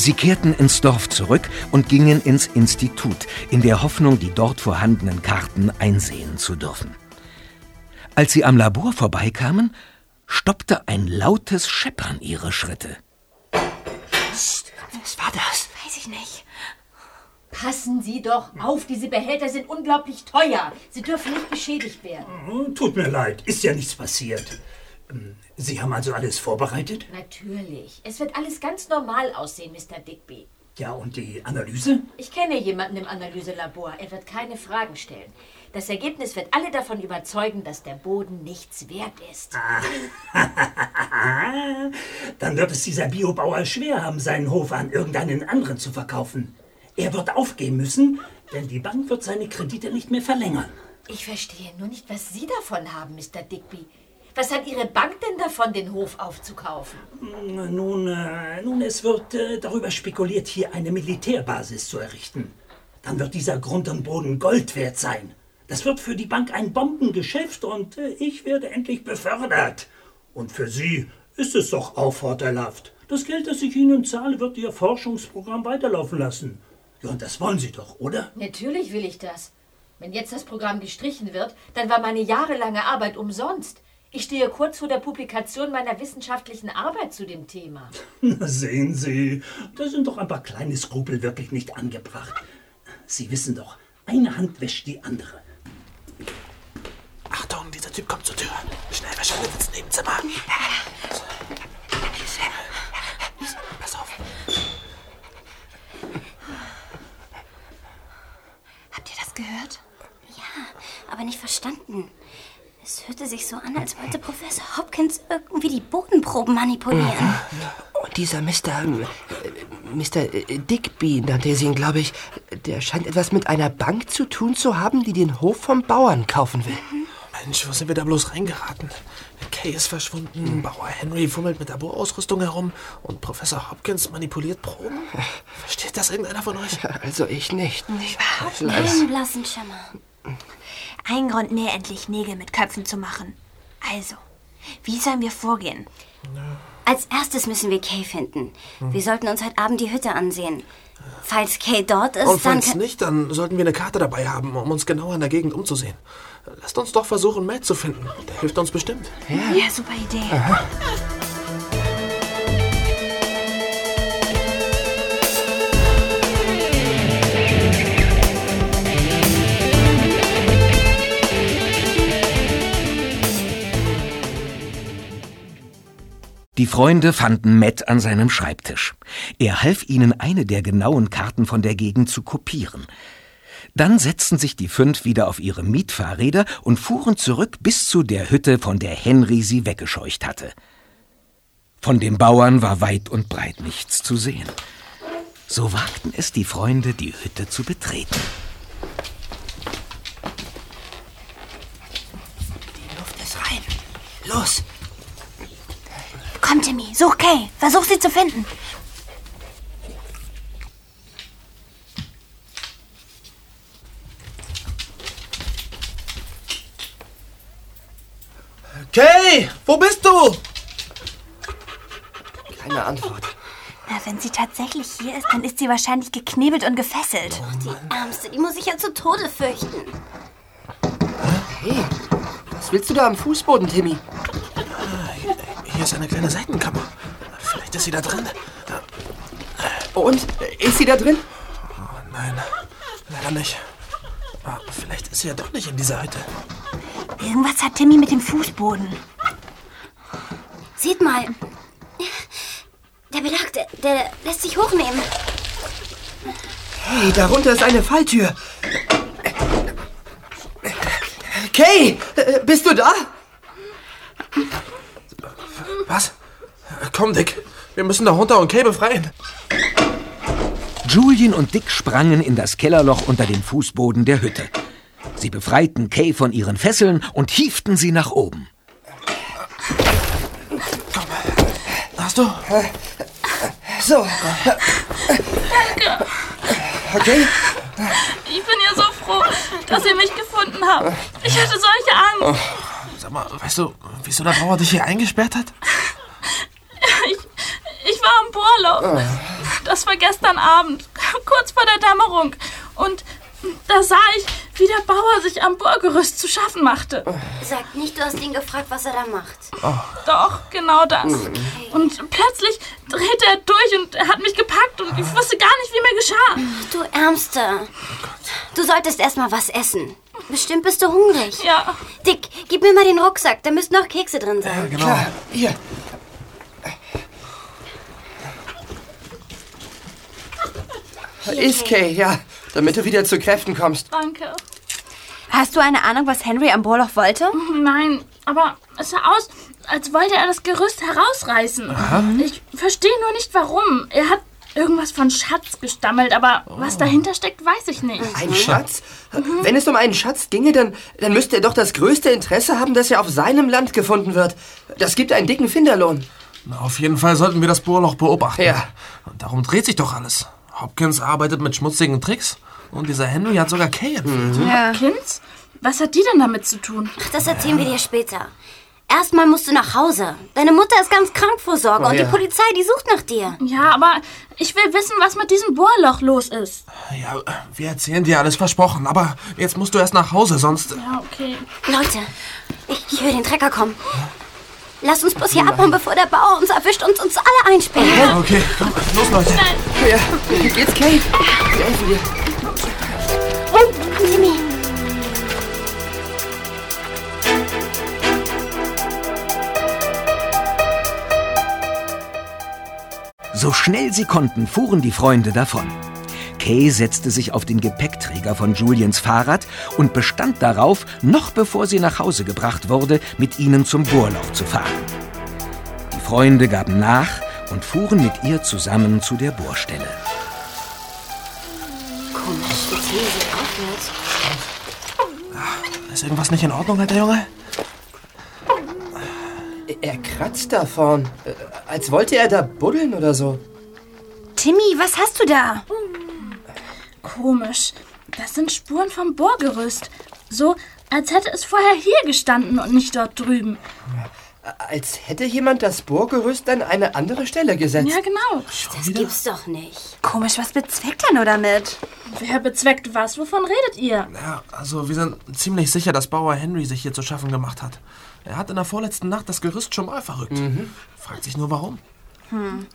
Sie kehrten ins Dorf zurück und gingen ins Institut, in der Hoffnung, die dort vorhandenen Karten einsehen zu dürfen. Als sie am Labor vorbeikamen, stoppte ein lautes Scheppern ihre Schritte. Was war das? Weiß ich nicht. Passen Sie doch auf, diese Behälter sind unglaublich teuer. Sie dürfen nicht beschädigt werden. Hm, Tut mir leid, ist ja nichts passiert. Sie haben also alles vorbereitet? Natürlich. Es wird alles ganz normal aussehen, Mr. Digby. Ja, und die Analyse? Ich kenne jemanden im Analyselabor. Er wird keine Fragen stellen. Das Ergebnis wird alle davon überzeugen, dass der Boden nichts wert ist. Dann wird es dieser Biobauer schwer haben, seinen Hof an irgendeinen anderen zu verkaufen. Er wird aufgeben müssen, denn die Bank wird seine Kredite nicht mehr verlängern. Ich verstehe nur nicht, was Sie davon haben, Mr. Digby. Was hat Ihre Bank denn davon, den Hof aufzukaufen? Nun, äh, nun, es wird äh, darüber spekuliert, hier eine Militärbasis zu errichten. Dann wird dieser Grund und Boden Gold wert sein. Das wird für die Bank ein Bombengeschäft und äh, ich werde endlich befördert. Und für Sie ist es doch auch vorteilhaft. Das Geld, das ich Ihnen zahle, wird Ihr Forschungsprogramm weiterlaufen lassen. Ja, und das wollen Sie doch, oder? Natürlich will ich das. Wenn jetzt das Programm gestrichen wird, dann war meine jahrelange Arbeit umsonst. Ich stehe kurz vor der Publikation meiner wissenschaftlichen Arbeit zu dem Thema. Na, sehen Sie, da sind doch ein paar kleine Skrupel wirklich nicht angebracht. Sie wissen doch, eine Hand wäscht die andere. Achtung, dieser Typ kommt zur Tür. Schnell, verschwindet ins Nebenzimmer. Pass auf. Habt ihr das gehört? Ja, aber nicht verstanden. Es hörte sich so an, als wollte Professor Hopkins irgendwie die Bodenproben manipulieren. Und dieser Mr. äh, Mr. äh, Digby nannte sie ihn, glaube ich. Der scheint etwas mit einer Bank zu tun zu haben, die den Hof vom Bauern kaufen will. Mensch, wo sind wir da bloß reingeraten? Kay ist verschwunden, Bauer Henry fummelt mit Laborausrüstung herum und Professor Hopkins manipuliert Proben? Versteht das irgendeiner von euch? Also ich nicht. Überhaupt Vielleicht. keinen blassen Schimmer. Ein Grund mehr, endlich Nägel mit Köpfen zu machen. Also, wie sollen wir vorgehen? Als erstes müssen wir Kay finden. Hm. Wir sollten uns heute Abend die Hütte ansehen. Falls Kay dort ist, Und dann falls nicht, dann sollten wir eine Karte dabei haben, um uns genauer in der Gegend umzusehen. Lasst uns doch versuchen, Matt zu finden. Der hilft uns bestimmt. Ja, super Idee. Die Freunde fanden Matt an seinem Schreibtisch. Er half ihnen, eine der genauen Karten von der Gegend zu kopieren. Dann setzten sich die fünf wieder auf ihre Mietfahrräder und fuhren zurück bis zu der Hütte, von der Henry sie weggescheucht hatte. Von dem Bauern war weit und breit nichts zu sehen. So wagten es die Freunde, die Hütte zu betreten. Luft ist rein. Los. Komm, Timmy, such Kay. Versuch sie zu finden. Kay, wo bist du? Keine Antwort. Na, wenn sie tatsächlich hier ist, dann ist sie wahrscheinlich geknebelt und gefesselt. Die Ärmste, die muss sich ja zu Tode fürchten. Hey, was willst du da am Fußboden, Timmy? Hier ist eine kleine Seitenkammer. Vielleicht ist sie da drin. Und? Ist sie da drin? Nein, leider nicht. Aber vielleicht ist sie ja doch nicht in dieser Hütte. Irgendwas hat Timmy mit dem Fußboden. Seht mal. Der Belag, der, der lässt sich hochnehmen. Hey, darunter ist eine Falltür. Kay, äh, bist du da? Was? Komm, Dick. Wir müssen da runter und Kay befreien. Julian und Dick sprangen in das Kellerloch unter dem Fußboden der Hütte. Sie befreiten Kay von ihren Fesseln und hieften sie nach oben. Hast du? So. Danke. Okay. Ich bin ja so froh, dass ihr mich gefunden habt. Ich hatte solche Angst. Sag mal, weißt du, wieso der Bauer dich hier eingesperrt hat? Ich, ich war am Bohrloch. Das war gestern Abend, kurz vor der Dämmerung. Und da sah ich, wie der Bauer sich am Bohrgerüst zu schaffen machte. Sag nicht, du hast ihn gefragt, was er da macht. Doch, genau das. Und plötzlich drehte er durch und er hat mich gepackt und ich wusste gar nicht, wie mir geschah. Du Ärmste. Du solltest erst mal was essen. Bestimmt bist du hungrig. Ja. Dick, gib mir mal den Rucksack. Da müssten noch Kekse drin sein. Genau. Klar, hier. Ist Kay, ja. Damit du wieder zu Kräften kommst. Danke. Hast du eine Ahnung, was Henry am Bohrloch wollte? Nein, aber es sah aus, als wollte er das Gerüst herausreißen. Ich verstehe nur nicht, warum. Er hat irgendwas von Schatz gestammelt, aber was dahinter steckt, weiß ich nicht. Ein Schatz? Wenn es um einen Schatz ginge, dann, dann müsste er doch das größte Interesse haben, dass er auf seinem Land gefunden wird. Das gibt einen dicken Finderlohn. Na, auf jeden Fall sollten wir das Bohrloch beobachten. Ja. Und darum dreht sich doch alles. Hopkins arbeitet mit schmutzigen Tricks und dieser Henry hat sogar Kay empfiehlt. Hopkins? Was hat die denn damit zu tun? Ach, das erzählen wir dir später. Erstmal musst du nach Hause. Deine Mutter ist ganz krank vor Sorge Oh, und ja. die Polizei, die sucht nach dir. Ja, aber ich will wissen, was mit diesem Bohrloch los ist. Ja, wir erzählen dir alles versprochen, aber jetzt musst du erst nach Hause, sonst... Ja, okay. Leute, ich, ich höre den Trecker kommen. Lass uns bloß hier abhauen, bevor der Bauer uns erwischt und uns alle einsperrt. Ja, okay, komm, los, Leute. Ja, wie geht's, Kay? Wir helfen dir. So schnell sie konnten, fuhren die Freunde davon. Kay setzte sich auf den Gepäckträger von Juliens Fahrrad und bestand darauf, noch bevor sie nach Hause gebracht wurde, mit ihnen zum Bohrloch zu fahren. Die Freunde gaben nach und fuhren mit ihr zusammen zu der Bohrstelle. Komisch, Timmy sich aufhört. Ist irgendwas nicht in Ordnung, alter Junge? Er kratzt davon. Äh, Als wollte er da buddeln oder so. Timmy, was hast du da? Komisch. Das sind Spuren vom Bohrgerüst. So, als hätte es vorher hier gestanden und nicht dort drüben. Als hätte jemand das Bohrgerüst an eine andere Stelle gesetzt. Ja, genau. Das gibt's doch nicht. Komisch, was bezweckt er nur damit? Wer bezweckt was? Wovon redet ihr? Ja, also wir sind ziemlich sicher, dass Bauer Henry sich hier zu schaffen gemacht hat. Er hat in der vorletzten Nacht das Gerüst schon mal verrückt. Fragt sich nur warum. Hm.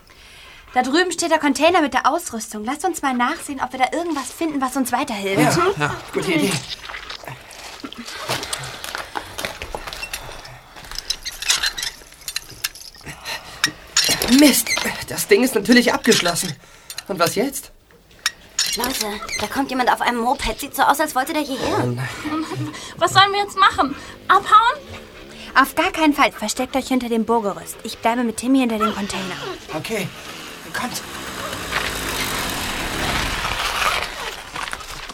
Da drüben steht der Container mit der Ausrüstung. Lasst uns mal nachsehen, ob wir da irgendwas finden, was uns weiterhilft. Ja, ja, gute Idee. Mist, das Ding ist natürlich abgeschlossen. Und was jetzt? Leute, da kommt jemand auf einem Moped. Sieht so aus, als wollte der hierher. Was sollen wir jetzt machen? Abhauen? Auf gar keinen Fall. Versteckt euch hinter dem Bohrgerüst. Ich bleibe mit Timmy hinter dem Container. Okay, kommt.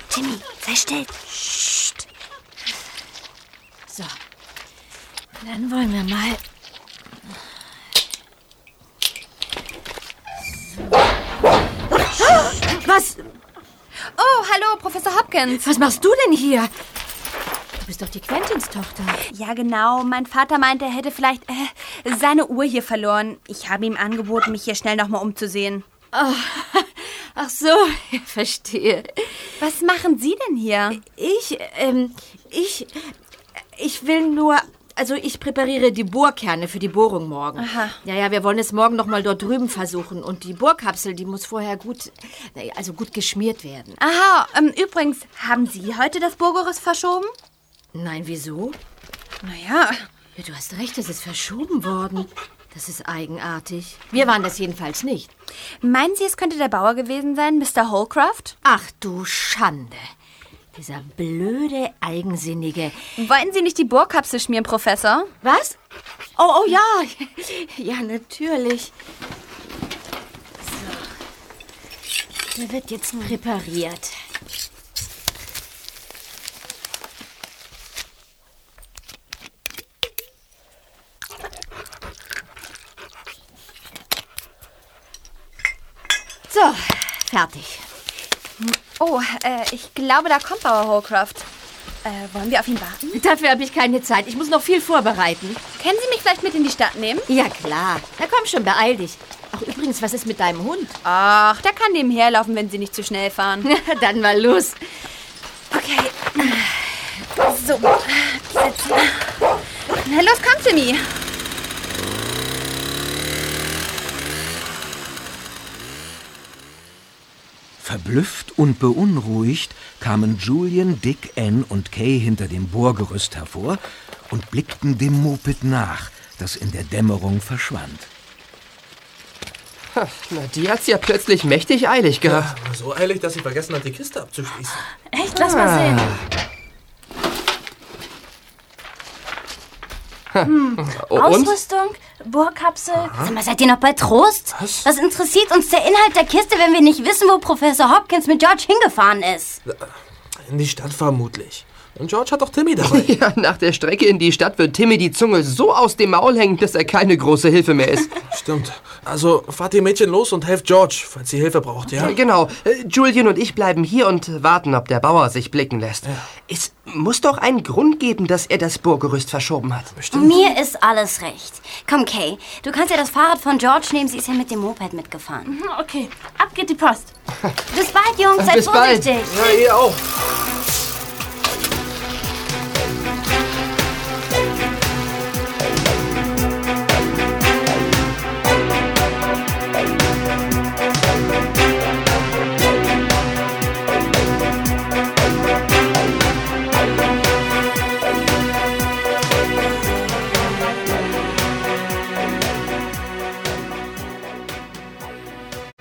Timmy, sei still. Psst. So. Dann wollen wir mal. Was? Oh, hallo, Professor Hopkins. Was machst du denn hier? Du bist doch die Quentins Tochter. Ja, genau. Mein Vater meinte, er hätte vielleicht äh, seine Uhr hier verloren. Ich habe ihm angeboten, mich hier schnell nochmal umzusehen. Oh, ach so, verstehe. Was machen Sie denn hier? Ich, ähm, ich, ich will nur, also ich präpariere die Bohrkerne für die Bohrung morgen. Aha. Ja, ja, wir wollen es morgen noch mal dort drüben versuchen. Und die Bohrkapsel, die muss vorher gut, also gut geschmiert werden. Aha, ähm, übrigens, haben Sie heute das Bohrgerüst verschoben? Nein, wieso? Naja. Ja, du hast recht, es ist verschoben worden. Das ist eigenartig. Wir waren das jedenfalls nicht. Meinen Sie, es könnte der Bauer gewesen sein, Mr. Holcroft? Ach du Schande. Dieser blöde, eigensinnige. Wollten Sie nicht die Bohrkapsel schmieren, Professor? Was? Oh, oh ja. Ja, natürlich. So. Der wird jetzt präpariert. So, fertig. Oh, äh, ich glaube, da kommt Bauer Holcroft. Äh, wollen wir auf ihn warten? Dafür habe ich keine Zeit. Ich muss noch viel vorbereiten. Können Sie mich vielleicht mit in die Stadt nehmen? Ja, klar. Na komm schon, beeil dich. Ach, übrigens, was ist mit deinem Hund? Ach, der kann nebenher laufen, wenn Sie nicht zu schnell fahren. Dann mal los. Okay. So, sitzen. Na los, komm, Timmy. Verblüfft und beunruhigt kamen Julian, Dick, Ann und Kay hinter dem Bohrgerüst hervor und blickten dem Moped nach, das in der Dämmerung verschwand. Ha, Na, die hat's ja plötzlich mächtig eilig gehabt. Ja, so eilig, dass sie vergessen hat, die Kiste abzuschließen. Echt? Lass mal sehen. Hm. Ausrüstung, Bohrkapsel. Sag mal, seid ihr noch bei Trost? Was? Was interessiert uns der Inhalt der Kiste, wenn wir nicht wissen, wo Professor Hopkins mit George hingefahren ist? In die Stadt vermutlich. Und George hat auch Timmy dabei. Ja, nach der Strecke in die Stadt wird Timmy die Zunge so aus dem Maul hängen, dass er keine große Hilfe mehr ist. Stimmt. Also fahrt ihr Mädchen los und helft George, falls sie Hilfe braucht, ja? Genau. Äh, Julian und ich bleiben hier und warten, ob der Bauer sich blicken lässt. Es muss doch einen Grund geben, dass er das Bohrgerüst verschoben hat. Mir ist alles recht. Komm, Kay, du kannst ja das Fahrrad von George nehmen. Sie ist ja mit dem Moped mitgefahren. Mhm, Okay, ab geht die Post. Bis bald, Jungs. Seid Bis bald. vorsichtig. Ja, ihr auch.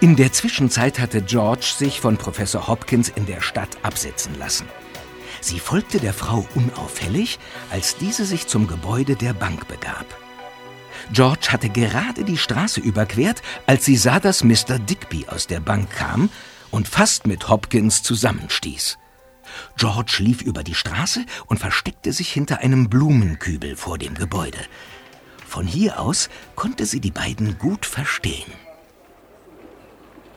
In der Zwischenzeit hatte George sich von Professor Hopkins in der Stadt absetzen lassen. Sie folgte der Frau unauffällig, als diese sich zum Gebäude der Bank begab. George hatte gerade die Straße überquert, als sie sah, dass Mr. Digby aus der Bank kam und fast mit Hopkins zusammenstieß. George lief über die Straße und versteckte sich hinter einem Blumenkübel vor dem Gebäude. Von hier aus konnte sie die beiden gut verstehen.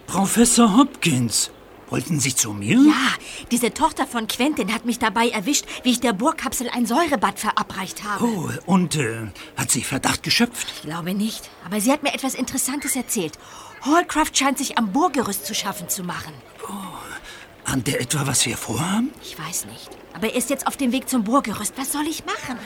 Professor Hopkins, wollten Sie zu mir? Ja, diese Tochter von Quentin hat mich dabei erwischt, wie ich der Bohrkapsel ein Säurebad verabreicht habe. Oh, und äh, hat sie Verdacht geschöpft? Ich glaube nicht, aber sie hat mir etwas Interessantes erzählt. Hallcraft scheint sich am Bohrgerüst zu schaffen zu machen. Ahnt er etwa, was wir vorhaben? Ich weiß nicht. Aber er ist jetzt auf dem Weg zum Bohrgerüst. Was soll ich machen?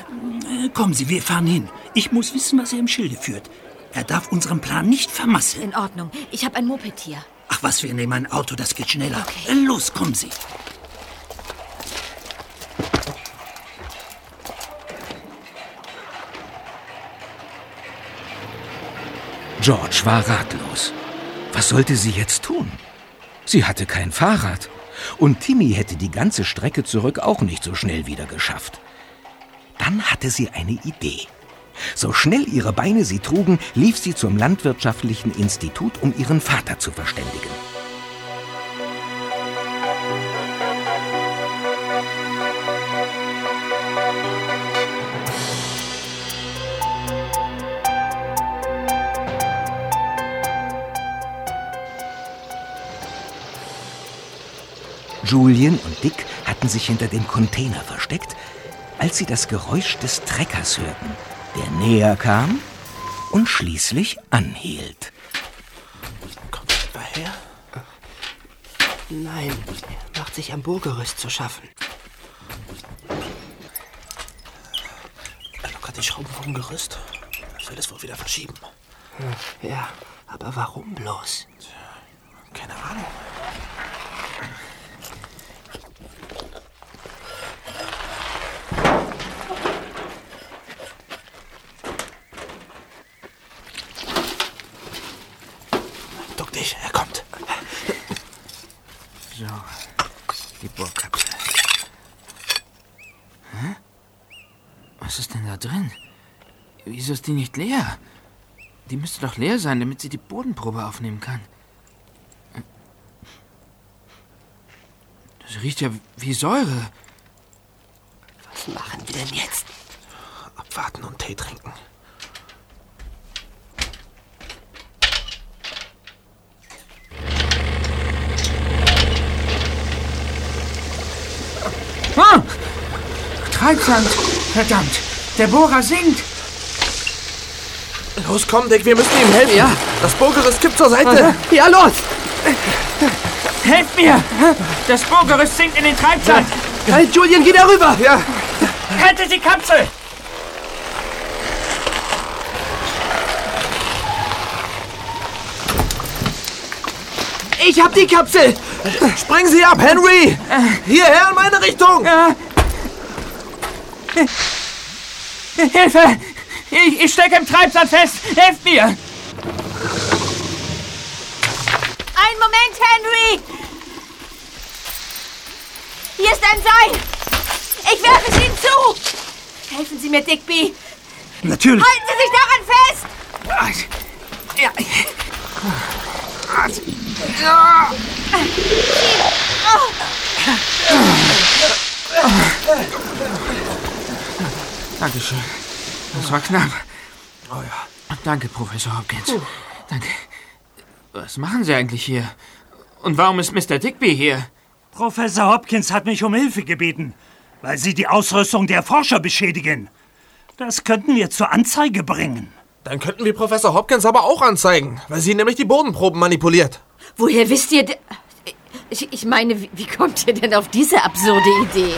Äh, kommen Sie, wir fahren hin. Ich muss wissen, was er im Schilde führt. Er darf unseren Plan nicht vermasseln. In Ordnung. Ich habe ein Moped hier. Ach was, wir nehmen ein Auto, das geht schneller. Äh, Los, kommen Sie. George war ratlos. Was sollte sie jetzt tun? Sie hatte kein Fahrrad. Und Timmy hätte die ganze Strecke zurück auch nicht so schnell wieder geschafft. Dann hatte sie eine Idee. So schnell ihre Beine sie trugen, lief sie zum Landwirtschaftlichen Institut, um ihren Vater zu verständigen. Julian und Dick hatten sich hinter dem Container versteckt, als sie das Geräusch des Treckers hörten, der näher kam und schließlich anhielt. Kommt er etwa her? Nein, er macht sich am Bohrgerüst zu schaffen. Er lockert die Schrauben vom Gerüst. Das will es wohl wieder verschieben. Ja, aber warum bloß? Keine Ahnung. Duck dich, er kommt. So, die Bohrkapsel. Hä? Was ist denn da drin? Wieso ist die nicht leer? Die müsste doch leer sein, damit sie die Bodenprobe aufnehmen kann. Das riecht ja wie Säure. Was machen wir denn jetzt? Abwarten und Tee trinken. Ah! Treibsand! Verdammt! Der Bohrer sinkt! Los, komm, Dick, wir müssen ihm helfen. Ja. Das Bohrgerüst kippt zur Seite. Ja, los! Helft mir! Das Bohrgerüst sinkt in den Treibsand! Halt, Julian, geh darüber! Ja. Rettet die Kapsel! Ich hab die Kapsel! Springen Sie ab, Henry! Hierher in meine Richtung! Hilfe! Ich, ich stecke im Treibsand fest! Helft mir! Ein Moment, Henry! Hier ist ein Seil! Ich werfe es Ihnen zu! Helfen Sie mir, Digby! Natürlich! Halten Sie sich daran fest! Ja. Dankeschön. Das war knapp. Oh ja. Danke, Professor Hopkins. Danke. Was machen Sie eigentlich hier? Und warum ist Mr. Digby hier? Professor Hopkins hat mich um Hilfe gebeten, weil Sie die Ausrüstung der Forscher beschädigen. Das könnten wir zur Anzeige bringen. Dann könnten wir Professor Hopkins aber auch anzeigen, weil sie nämlich die Bodenproben manipuliert. Woher wisst ihr... Ich, ich meine, wie, wie kommt ihr denn auf diese absurde Idee?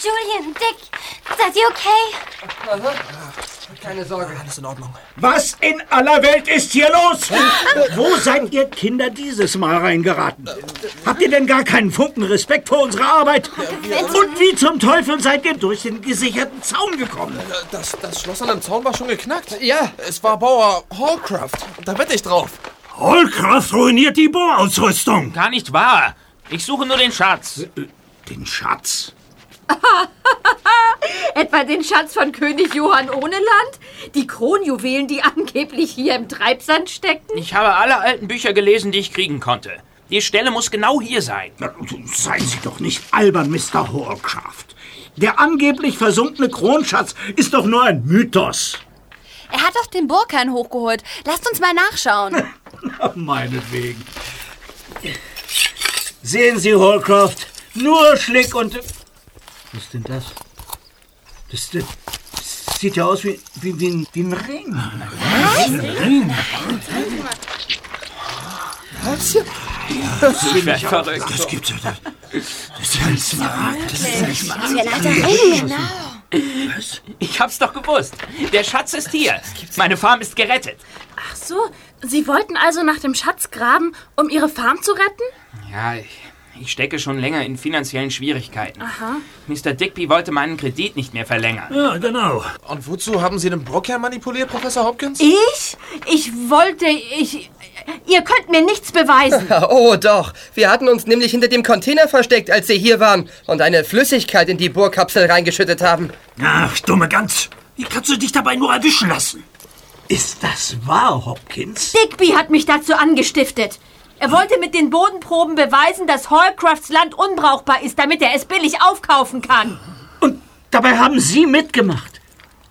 Julian, Dick, seid ihr okay? Keine Sorge. Alles in Ordnung. Was in aller Welt ist hier los? Wo seid ihr Kinder dieses Mal reingeraten? Habt ihr denn gar keinen Funken Respekt vor unserer Arbeit? Und wie zum Teufel seid ihr durch den gesicherten Zaun gekommen? Das, das Schloss an dem Zaun war schon geknackt. Ja. Es war Bauer Hallcraft. Da wette ich drauf. Hallcraft ruiniert die Bohrausrüstung. Gar nicht wahr. Ich suche nur den Schatz. Den Schatz? Etwa den Schatz von König Johann ohne Land? Die Kronjuwelen, die angeblich hier im Treibsand stecken? Ich habe alle alten Bücher gelesen, die ich kriegen konnte. Die Stelle muss genau hier sein. Seien Sie doch nicht albern, Mr. Hallcraft. Der angeblich versunkene Kronschatz ist doch nur ein Mythos. Er hat doch den Burgkern hochgeholt. Lasst uns mal nachschauen. Meinetwegen. Sehen Sie, Hallcraft, nur Schlick und... Was ist denn das? Das, das sieht ja aus wie, wie, wie, ein, wie ein Ring. Ein Ring. Was? Ich werde verrückt. Das gibt's ja. Das, das ist ja ein Smaragd. Das ist ein Smaragd. Ja, ein alter Ring, genau. Ich hab's doch gewusst. Der Schatz ist hier. Meine Farm ist gerettet. Ach so, Sie wollten also nach dem Schatz graben, um Ihre Farm zu retten? Ja, ich, ich stecke schon länger in finanziellen Schwierigkeiten. Aha. Mr. Digby wollte meinen Kredit nicht mehr verlängern. Ja, genau. Und wozu haben Sie den Burgkern manipuliert, Professor Hopkins? Ich? Ich wollte... Ich... Ihr könnt mir nichts beweisen. Oh doch, wir hatten uns nämlich hinter dem Container versteckt, als Sie hier waren und eine Flüssigkeit in die Bohrkapsel reingeschüttet haben. Ach, dumme Gans. Wie kannst du dich dabei nur erwischen lassen? Ist das wahr, Hopkins? Digby hat mich dazu angestiftet. Er wollte mit den Bodenproben beweisen, dass Hallcrafts Land unbrauchbar ist, damit er es billig aufkaufen kann. Und dabei haben Sie mitgemacht.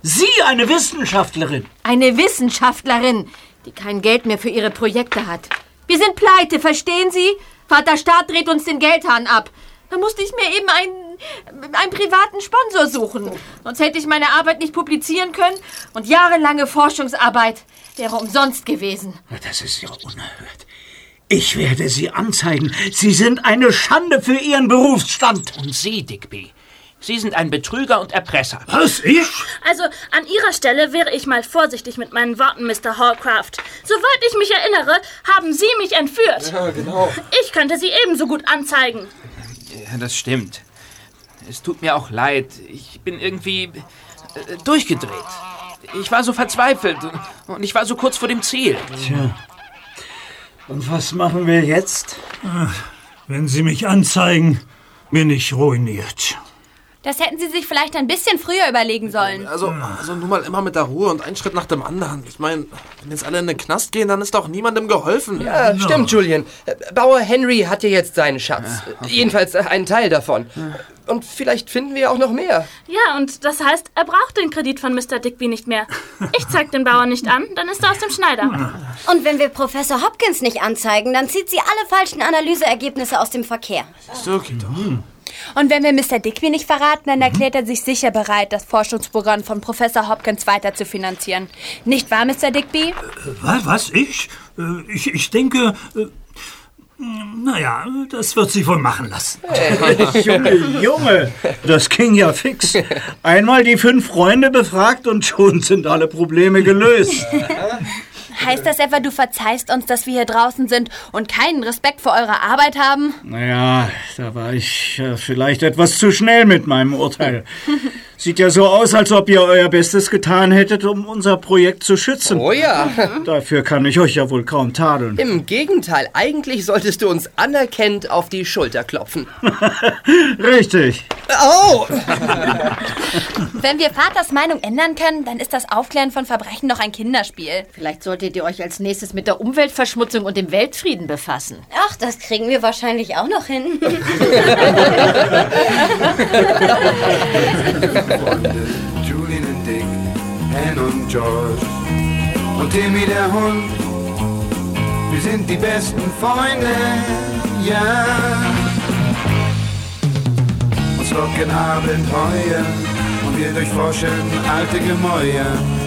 Sie, eine Wissenschaftlerin. Eine Wissenschaftlerin, die kein Geld mehr für ihre Projekte hat. Wir sind pleite, verstehen Sie? Vater Staat dreht uns den Geldhahn ab. Da musste ich mir eben einen, einen privaten Sponsor suchen. Sonst hätte ich meine Arbeit nicht publizieren können und jahrelange Forschungsarbeit wäre umsonst gewesen. Das ist ja unerhört. Ich werde Sie anzeigen. Sie sind eine Schande für Ihren Berufsstand. Und Sie, Digby, Sie sind ein Betrüger und Erpresser. Was, ich? Also, an Ihrer Stelle wäre ich mal vorsichtig mit meinen Worten, Mr. Hallcraft. Soweit ich mich erinnere, haben Sie mich entführt. Ja, genau. Ich könnte Sie ebenso gut anzeigen. Ja, das stimmt. Es tut mir auch leid. Ich bin irgendwie äh, durchgedreht. Ich war so verzweifelt und ich war so kurz vor dem Ziel. Tja. Und was machen wir jetzt? Ach, wenn Sie mich anzeigen, bin ich ruiniert. Das hätten Sie sich vielleicht ein bisschen früher überlegen sollen. Also, also nur mal immer mit der Ruhe und ein Schritt nach dem anderen. Ich meine, wenn jetzt alle in den Knast gehen, dann ist doch niemandem geholfen. Ja, stimmt, Julian. Äh, Bauer Henry hat ja jetzt seinen Schatz. Jedenfalls äh, einen Teil davon. Und vielleicht finden wir auch noch mehr. Ja, und das heißt, er braucht den Kredit von Mr. Digby nicht mehr. Ich zeig den Bauern nicht an, dann ist er aus dem Schneider. Und wenn wir Professor Hopkins nicht anzeigen, dann zieht sie alle falschen Analyseergebnisse aus dem Verkehr. So geht doch. Und wenn wir Mr. Digby nicht verraten, dann erklärt er sich sicher bereit, das Forschungsprogramm von Professor Hopkins weiter zu finanzieren. Nicht wahr, Mr. Digby? Was, was ich? Äh, Ich, ich denke... äh, Naja, das wird sich wohl machen lassen. Junge, Junge, das ging ja fix. Einmal die fünf Freunde befragt und schon sind alle Probleme gelöst. Heißt das etwa, du verzeihst uns, dass wir hier draußen sind und keinen Respekt vor eurer Arbeit haben? Naja, da war ich äh, vielleicht etwas zu schnell mit meinem Urteil. Sieht ja so aus, als ob ihr euer Bestes getan hättet, um unser Projekt zu schützen. Oh ja. Dafür kann ich euch ja wohl kaum tadeln. Im Gegenteil, eigentlich solltest du uns anerkennend auf die Schulter klopfen. Richtig. Oh! Wenn wir Vaters Meinung ändern können, dann ist das Aufklären von Verbrechen doch ein Kinderspiel. Vielleicht solltet ihr euch als nächstes mit der Umweltverschmutzung und dem Weltfrieden befassen. Ach, das kriegen wir wahrscheinlich auch noch hin. Freunde, Julian und Dick, Anne und George und Timmy der Hund. Wir sind die besten Freunde, ja. Uns locken Abenteuer und wir durchforschen alte Gemäuer.